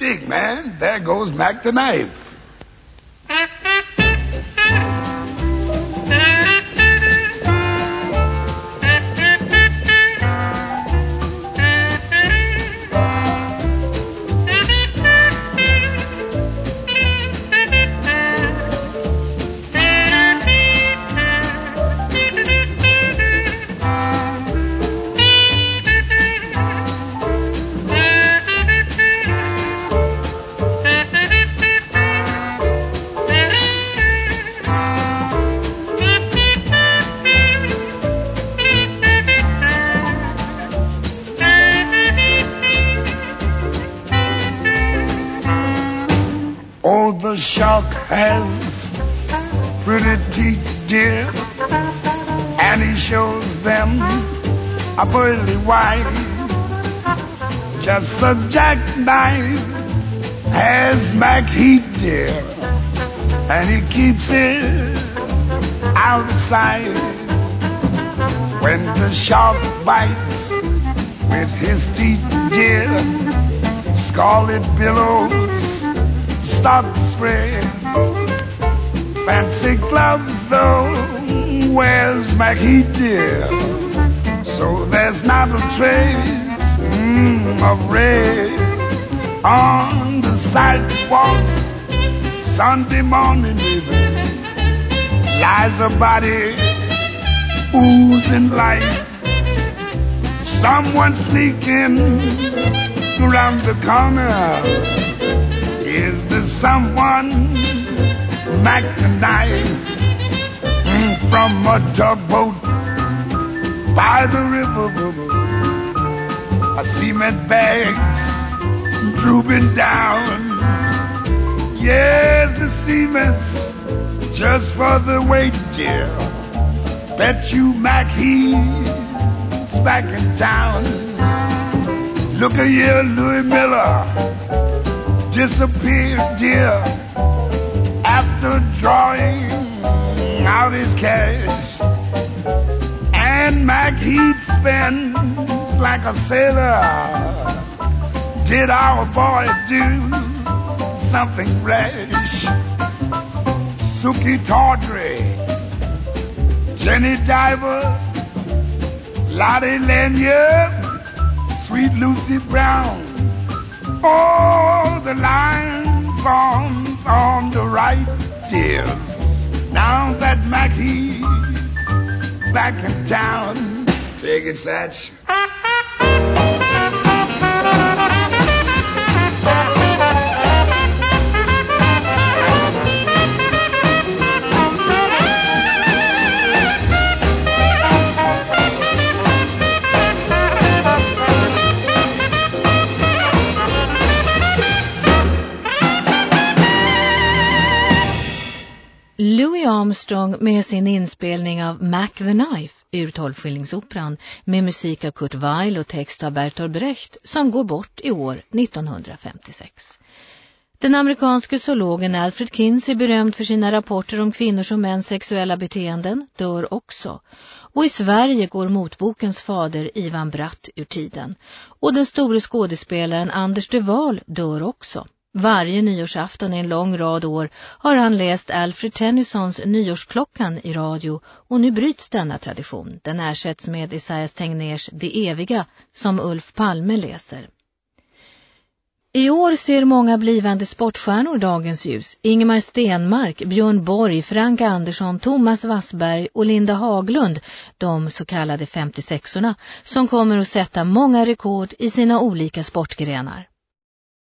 Man. There goes Mac the knife. The shark has pretty teeth, dear, and he shows them a pearly white. Just a jackknife has Macheath, dear, and he keeps it out of sight. When the shark bites with his teeth, dear, scarlet billows start spread. Fancy gloves, though, wears Mackie dear. So there's not a trace mm, of red on the sidewalk. Sunday morning, baby, lies a body oozing life. Someone sneaking around the corner. Is there someone knife mm, from a tugboat by the river? A cement bags drooping down. Yes, the cement's just for the weight, dear. Bet you Mac he's back in town. Look at here, Louis Miller disappeared, dear, after drawing out his cash. And Macheath spends like a sailor. Did our boy do something rash? Suki Tawdry, Jenny Diver, Lotte Lenya, Sweet Lucy Brown. Oh, the line forms on the right, dear. Now that Mackie back in town, take it, Satch. Louis Armstrong med sin inspelning av Mac the Knife ur Tolvskillingsoperan med musik av Kurt Weill och text av Bertolt Brecht som går bort i år 1956. Den amerikanske zoologen Alfred Kinsey berömd för sina rapporter om kvinnors och mäns sexuella beteenden dör också. Och i Sverige går motbokens fader Ivan Bratt ur tiden. Och den store skådespelaren Anders Duval dör också. Varje nyårsafton i en lång rad år har han läst Alfred Tennysons Nyårsklockan i radio och nu bryts denna tradition. Den ersätts med Isaias Tegnérs Det eviga som Ulf Palme läser. I år ser många blivande sportstjärnor dagens ljus. Ingemar Stenmark, Björn Borg, Frank Andersson, Thomas Wassberg och Linda Haglund, de så kallade 56orna, som kommer att sätta många rekord i sina olika sportgrenar.